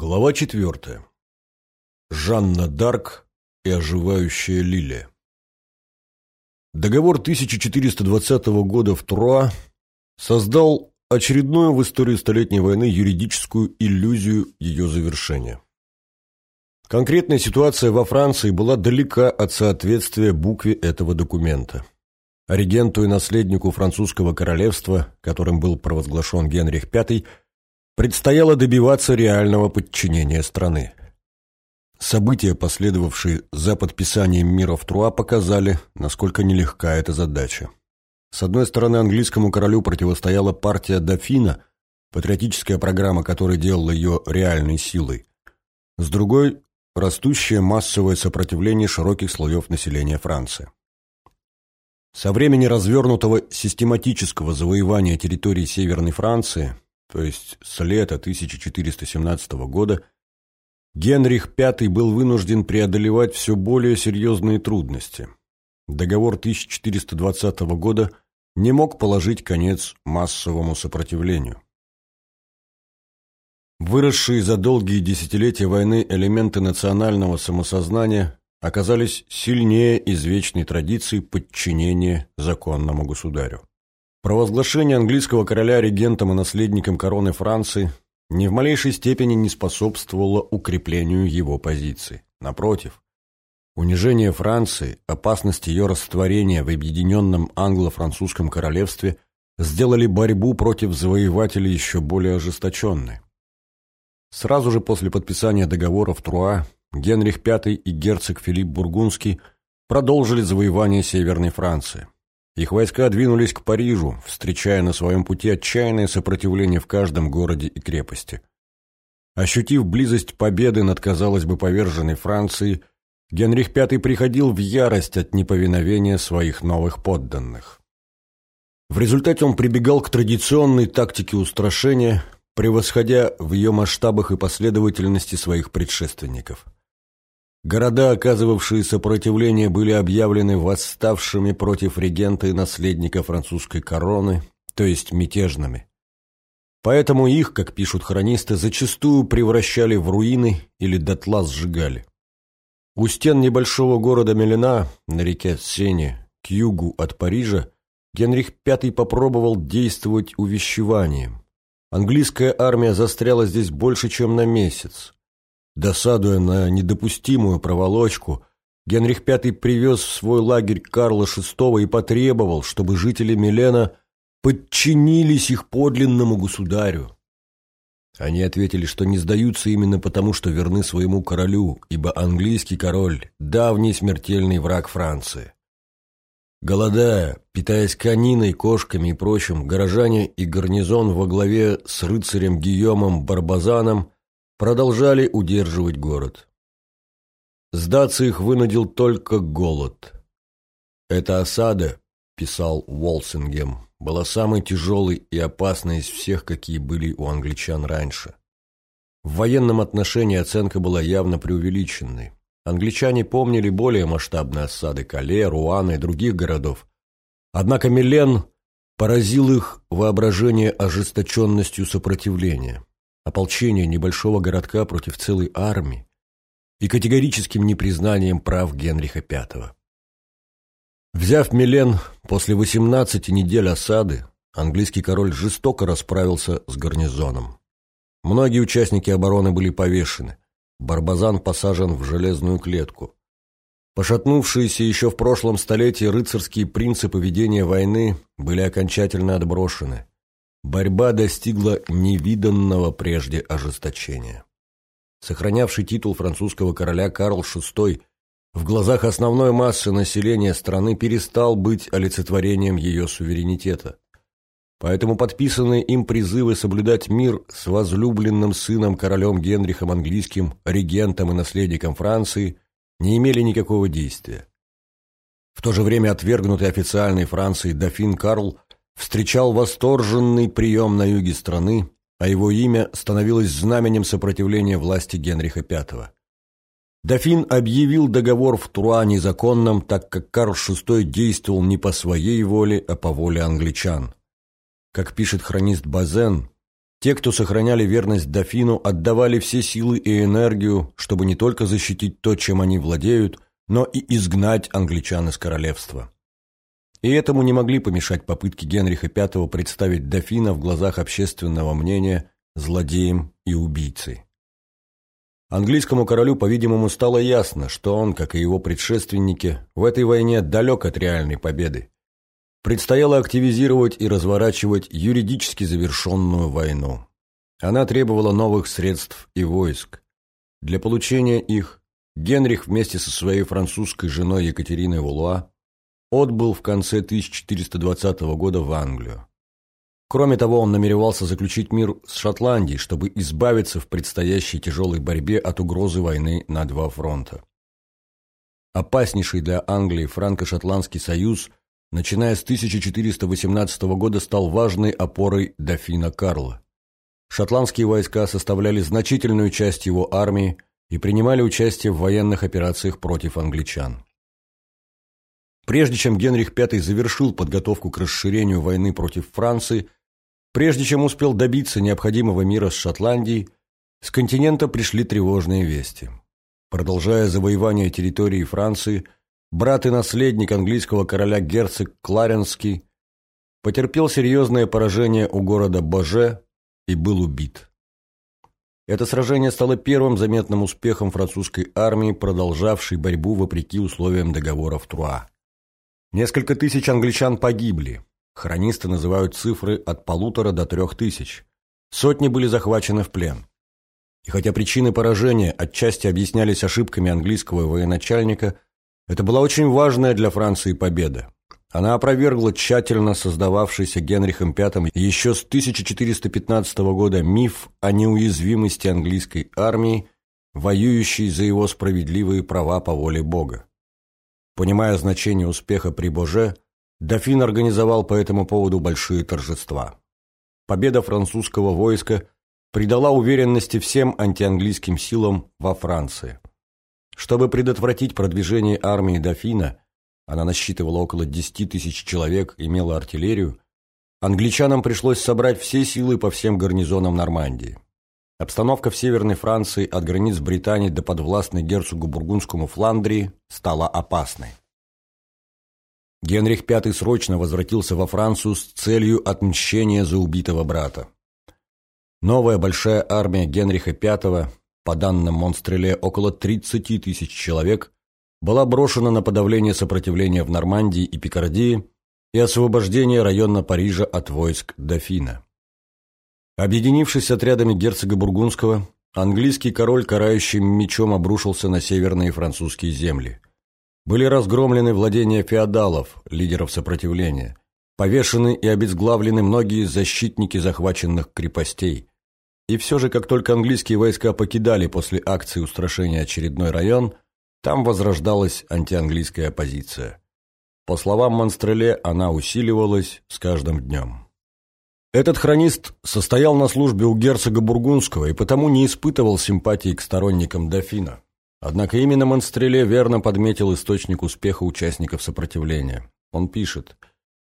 Глава четвертая. Жанна Дарк и оживающая лилия. Договор 1420 года в Труа создал очередную в истории Столетней войны юридическую иллюзию ее завершения. Конкретная ситуация во Франции была далека от соответствия букве этого документа. Регенту и наследнику французского королевства, которым был провозглашен Генрих V, предстояло добиваться реального подчинения страны. События, последовавшие за подписанием мира в Труа, показали, насколько нелегка эта задача. С одной стороны, английскому королю противостояла партия Дофина, патриотическая программа которой делала ее реальной силой. С другой – растущее массовое сопротивление широких слоев населения Франции. Со времени развернутого систематического завоевания территории Северной Франции – то есть с лета 1417 года, Генрих V был вынужден преодолевать все более серьезные трудности. Договор 1420 года не мог положить конец массовому сопротивлению. Выросшие за долгие десятилетия войны элементы национального самосознания оказались сильнее извечной традиции подчинения законному государю. Провозглашение английского короля регентом и наследником короны Франции ни в малейшей степени не способствовало укреплению его позиций. Напротив, унижение Франции, опасность ее растворения в объединенном англо-французском королевстве сделали борьбу против завоевателей еще более ожесточенной. Сразу же после подписания договора в Труа Генрих V и герцог Филипп Бургундский продолжили завоевание Северной Франции. Их войска двинулись к Парижу, встречая на своем пути отчаянное сопротивление в каждом городе и крепости. Ощутив близость победы над, казалось бы, поверженной Францией, Генрих V приходил в ярость от неповиновения своих новых подданных. В результате он прибегал к традиционной тактике устрашения, превосходя в ее масштабах и последовательности своих предшественников – Города, оказывавшие сопротивление, были объявлены восставшими против регента и наследника французской короны, то есть мятежными. Поэтому их, как пишут хронисты, зачастую превращали в руины или дотла сжигали. У стен небольшого города Мелина на реке Сене, к югу от Парижа, Генрих V попробовал действовать увещеванием. Английская армия застряла здесь больше, чем на месяц. Досадуя на недопустимую проволочку, Генрих V привез в свой лагерь Карла VI и потребовал, чтобы жители Милена подчинились их подлинному государю. Они ответили, что не сдаются именно потому, что верны своему королю, ибо английский король – давний смертельный враг Франции. Голодая, питаясь кониной, кошками и прочим, горожане и гарнизон во главе с рыцарем Гийомом Барбазаном – продолжали удерживать город. Сдаться их вынудил только голод. «Эта осада», — писал Уолсингем, — была самой тяжелой и опасной из всех, какие были у англичан раньше. В военном отношении оценка была явно преувеличенной. Англичане помнили более масштабные осады Кале, Руана и других городов. Однако Милен поразил их воображение ожесточенностью сопротивления ополчение небольшого городка против целой армии и категорическим непризнанием прав Генриха V. Взяв Милен после 18 недель осады, английский король жестоко расправился с гарнизоном. Многие участники обороны были повешены, Барбазан посажен в железную клетку. Пошатнувшиеся еще в прошлом столетии рыцарские принципы ведения войны были окончательно отброшены – борьба достигла невиданного прежде ожесточения. Сохранявший титул французского короля Карл VI в глазах основной массы населения страны перестал быть олицетворением ее суверенитета. Поэтому подписанные им призывы соблюдать мир с возлюбленным сыном королем Генрихом Английским, регентом и наследником Франции не имели никакого действия. В то же время отвергнутый официальной Францией дофин Карл встречал восторженный прием на юге страны, а его имя становилось знаменем сопротивления власти Генриха V. Дофин объявил договор в Труа незаконным, так как Карл VI действовал не по своей воле, а по воле англичан. Как пишет хронист Базен, Те, кто сохраняли верность дофину, отдавали все силы и энергию, чтобы не только защитить то, чем они владеют, но и изгнать англичан из королевства. И этому не могли помешать попытки Генриха V представить дофина в глазах общественного мнения злодеем и убийцей. Английскому королю, по-видимому, стало ясно, что он, как и его предшественники, в этой войне далек от реальной победы. Предстояло активизировать и разворачивать юридически завершенную войну. Она требовала новых средств и войск. Для получения их Генрих вместе со своей французской женой Екатериной Вулуа отбыл в конце 1420 года в Англию. Кроме того, он намеревался заключить мир с Шотландией, чтобы избавиться в предстоящей тяжелой борьбе от угрозы войны на два фронта. Опаснейший для Англии франко-шотландский союз, начиная с 1418 года, стал важной опорой дофина Карла. Шотландские войска составляли значительную часть его армии и принимали участие в военных операциях против англичан. Прежде чем Генрих V завершил подготовку к расширению войны против Франции, прежде чем успел добиться необходимого мира с Шотландией, с континента пришли тревожные вести. Продолжая завоевание территории Франции, брат и наследник английского короля герцог Кларенский потерпел серьезное поражение у города Боже и был убит. Это сражение стало первым заметным успехом французской армии, продолжавшей борьбу вопреки условиям договора в Труа. Несколько тысяч англичан погибли. Хронисты называют цифры от полутора до трех тысяч. Сотни были захвачены в плен. И хотя причины поражения отчасти объяснялись ошибками английского военачальника, это была очень важная для Франции победа. Она опровергла тщательно создававшийся Генрихом V еще с 1415 года миф о неуязвимости английской армии, воюющей за его справедливые права по воле Бога. Понимая значение успеха при Боже, дофин организовал по этому поводу большие торжества. Победа французского войска придала уверенности всем антианглийским силам во Франции. Чтобы предотвратить продвижение армии дофина – она насчитывала около 10 тысяч человек, имела артиллерию, англичанам пришлось собрать все силы по всем гарнизонам Нормандии. Обстановка в Северной Франции от границ Британии до подвластной герцогу Бургундскому Фландрии стала опасной. Генрих V срочно возвратился во Францию с целью отмщения за убитого брата. Новая большая армия Генриха V, по данным Монстреле, около 30 тысяч человек, была брошена на подавление сопротивления в Нормандии и Пикардии и освобождение района Парижа от войск дофина. Объединившись отрядами герцога Бургундского, английский король карающим мечом обрушился на северные французские земли. Были разгромлены владения феодалов, лидеров сопротивления, повешены и обезглавлены многие защитники захваченных крепостей. И все же, как только английские войска покидали после акции устрашения очередной район – там возрождалась антианглийская оппозиция. По словам Монстреле, она усиливалась с каждым днем. Этот хронист состоял на службе у герцога Бургундского и потому не испытывал симпатии к сторонникам дофина. Однако именно Монстреле верно подметил источник успеха участников сопротивления. Он пишет,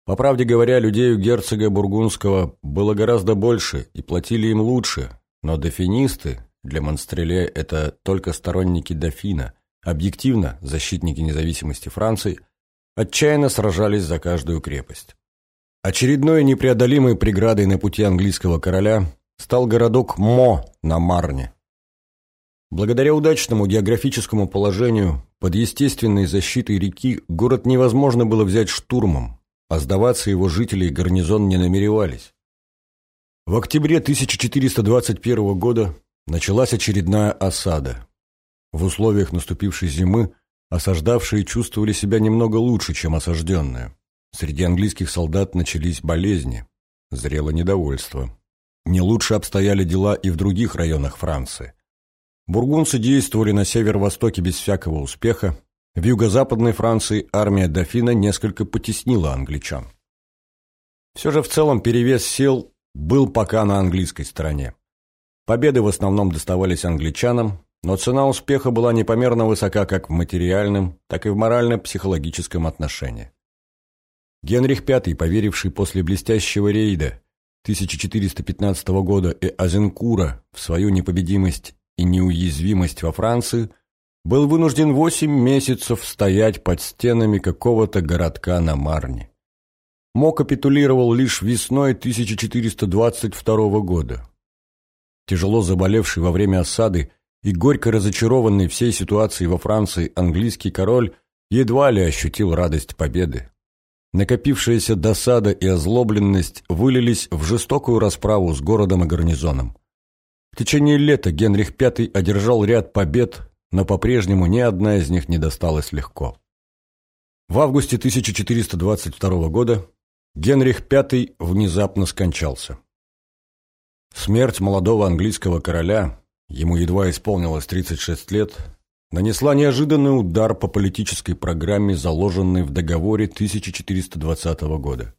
«По правде говоря, людей у герцога Бургундского было гораздо больше и платили им лучше, но дофинисты, для Монстреле это только сторонники дофина, Объективно, защитники независимости Франции отчаянно сражались за каждую крепость. Очередной непреодолимой преградой на пути английского короля стал городок Мо на Марне. Благодаря удачному географическому положению под естественной защитой реки город невозможно было взять штурмом, а сдаваться его жители и гарнизон не намеревались. В октябре 1421 года началась очередная осада. В условиях наступившей зимы осаждавшие чувствовали себя немного лучше, чем осажденные. Среди английских солдат начались болезни, зрело недовольство. Не лучше обстояли дела и в других районах Франции. Бургунцы действовали на северо-востоке без всякого успеха, в юго-западной Франции армия дофина несколько потеснила англичан. Все же в целом перевес сил был пока на английской стороне. Победы в основном доставались англичанам, но цена успеха была непомерно высока как в материальном, так и в морально-психологическом отношении. Генрих V, поверивший после блестящего рейда 1415 года и Азенкура в свою непобедимость и неуязвимость во Франции, был вынужден восемь месяцев стоять под стенами какого-то городка на Марне. Мо капитулировал лишь весной 1422 года. Тяжело заболевший во время осады и горько разочарованный всей ситуацией во Франции английский король едва ли ощутил радость победы. Накопившаяся досада и озлобленность вылились в жестокую расправу с городом и гарнизоном. В течение лета Генрих V одержал ряд побед, но по-прежнему ни одна из них не досталась легко. В августе 1422 года Генрих V внезапно скончался. Смерть молодого английского короля, ему едва исполнилось 36 лет, нанесла неожиданный удар по политической программе, заложенной в договоре 1420 года.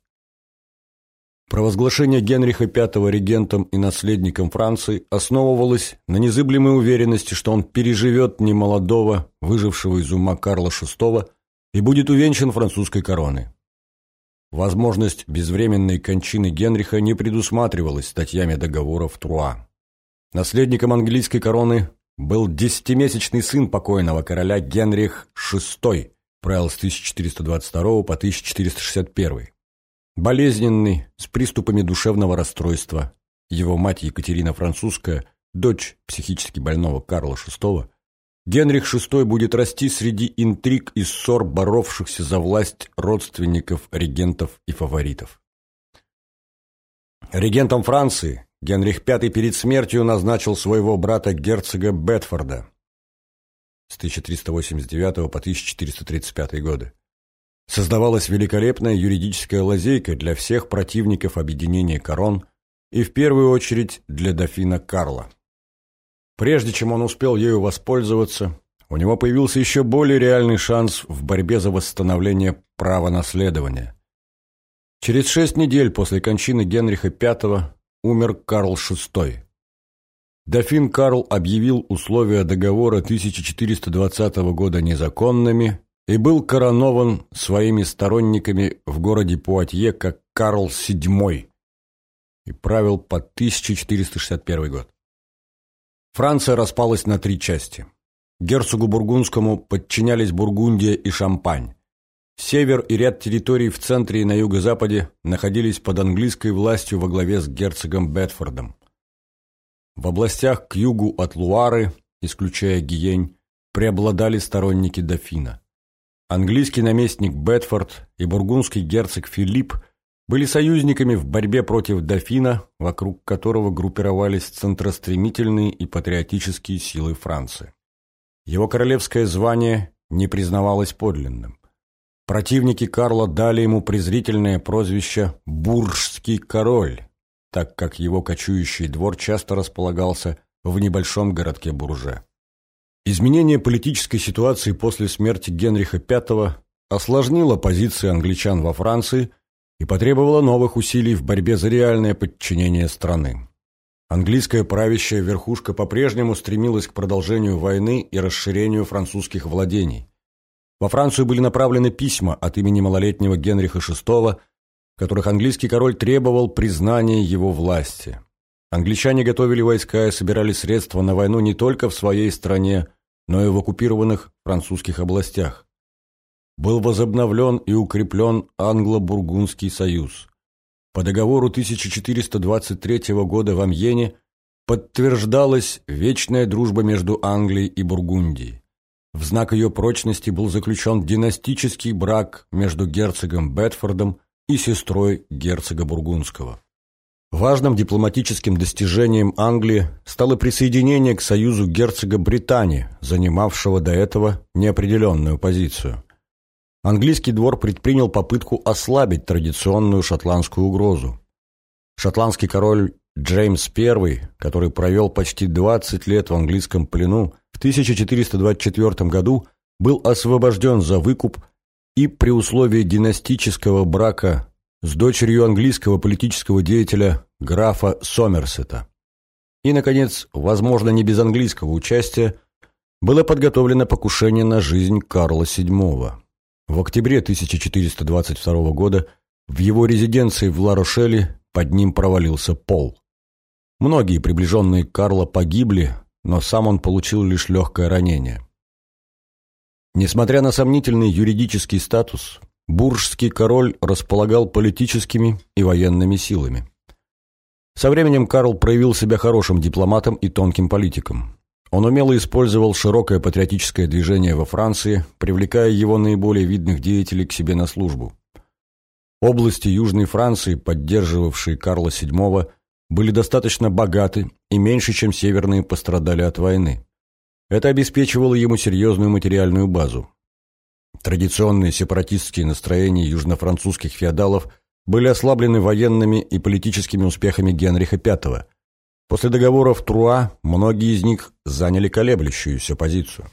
Провозглашение Генриха V регентом и наследником Франции основывалось на незыблемой уверенности, что он переживет немолодого, выжившего из ума Карла VI и будет увенчан французской короной. Возможность безвременной кончины Генриха не предусматривалась статьями договора в Труа. Наследником английской короны был десятимесячный сын покойного короля Генрих VI, правил с 1422 по 1461. Болезненный, с приступами душевного расстройства. Его мать Екатерина Французская, дочь психически больного Карла VI, Генрих VI будет расти среди интриг и ссор боровшихся за власть родственников, регентов и фаворитов. Регентом Франции Генрих V перед смертью назначил своего брата герцога Бетфорда с 1389 по 1435 годы. Создавалась великолепная юридическая лазейка для всех противников объединения корон и в первую очередь для дофина Карла. Прежде чем он успел ею воспользоваться, у него появился еще более реальный шанс в борьбе за восстановление права наследования. Через шесть недель после кончины Генриха V умер Карл VI. Дофин Карл объявил условия договора 1420 года незаконными и был коронован своими сторонниками в городе Пуатье как Карл VII и правил по 1461 год. Франция распалась на три части. Герцогу Бургундскому подчинялись Бургундия и Шампань. Север и ряд территорий в центре и на юго-западе находились под английской властью во главе с герцогом Бетфордом. В областях к югу от Луары, исключая Гиень, преобладали сторонники дофина. Английский наместник Бетфорд и бургундский герцог Филипп были союзниками в борьбе против дофина, вокруг которого группировались центростремительные и патриотические силы Франции. Его королевское звание не признавалось подлинным. Противники Карла дали ему презрительное прозвище «Буржский король», так как его кочующий двор часто располагался в небольшом городке Бурже. Изменение политической ситуации после смерти Генриха V осложнило позиции англичан во Франции и потребовало новых усилий в борьбе за реальное подчинение страны. Английская правящая верхушка по-прежнему стремилась к продолжению войны и расширению французских владений. Во Францию были направлены письма от имени малолетнего Генриха VI, в которых английский король требовал признания его власти. Англичане готовили войска и собирали средства на войну не только в своей стране, но и в оккупированных французских областях. Был возобновлен и укреплен Англо-Бургундский союз. По договору 1423 года в Амьене подтверждалась вечная дружба между Англией и Бургундией. В знак ее прочности был заключен династический брак между герцогом Бетфордом и сестрой герцога Бургундского. Важным дипломатическим достижением Англии стало присоединение к союзу герцога Британии, занимавшего до этого неопределенную позицию. Английский двор предпринял попытку ослабить традиционную шотландскую угрозу. Шотландский король Джеймс I, который провел почти 20 лет в английском плену, в 1424 году был освобожден за выкуп и при условии династического брака с дочерью английского политического деятеля графа Сомерсета. И, наконец, возможно, не без английского участия, было подготовлено покушение на жизнь Карла VII. В октябре 1422 года в его резиденции в Ла-Рошеле под ним провалился пол. Многие приближенные Карла погибли, но сам он получил лишь легкое ранение. Несмотря на сомнительный юридический статус, буржский король располагал политическими и военными силами. Со временем Карл проявил себя хорошим дипломатом и тонким политиком. Он умело использовал широкое патриотическое движение во Франции, привлекая его наиболее видных деятелей к себе на службу. Области Южной Франции, поддерживавшие Карла VII, были достаточно богаты и меньше, чем северные, пострадали от войны. Это обеспечивало ему серьезную материальную базу. Традиционные сепаратистские настроения южнофранцузских феодалов были ослаблены военными и политическими успехами Генриха V. После договоров Труа многие из них заняли колеблющуюся позицию.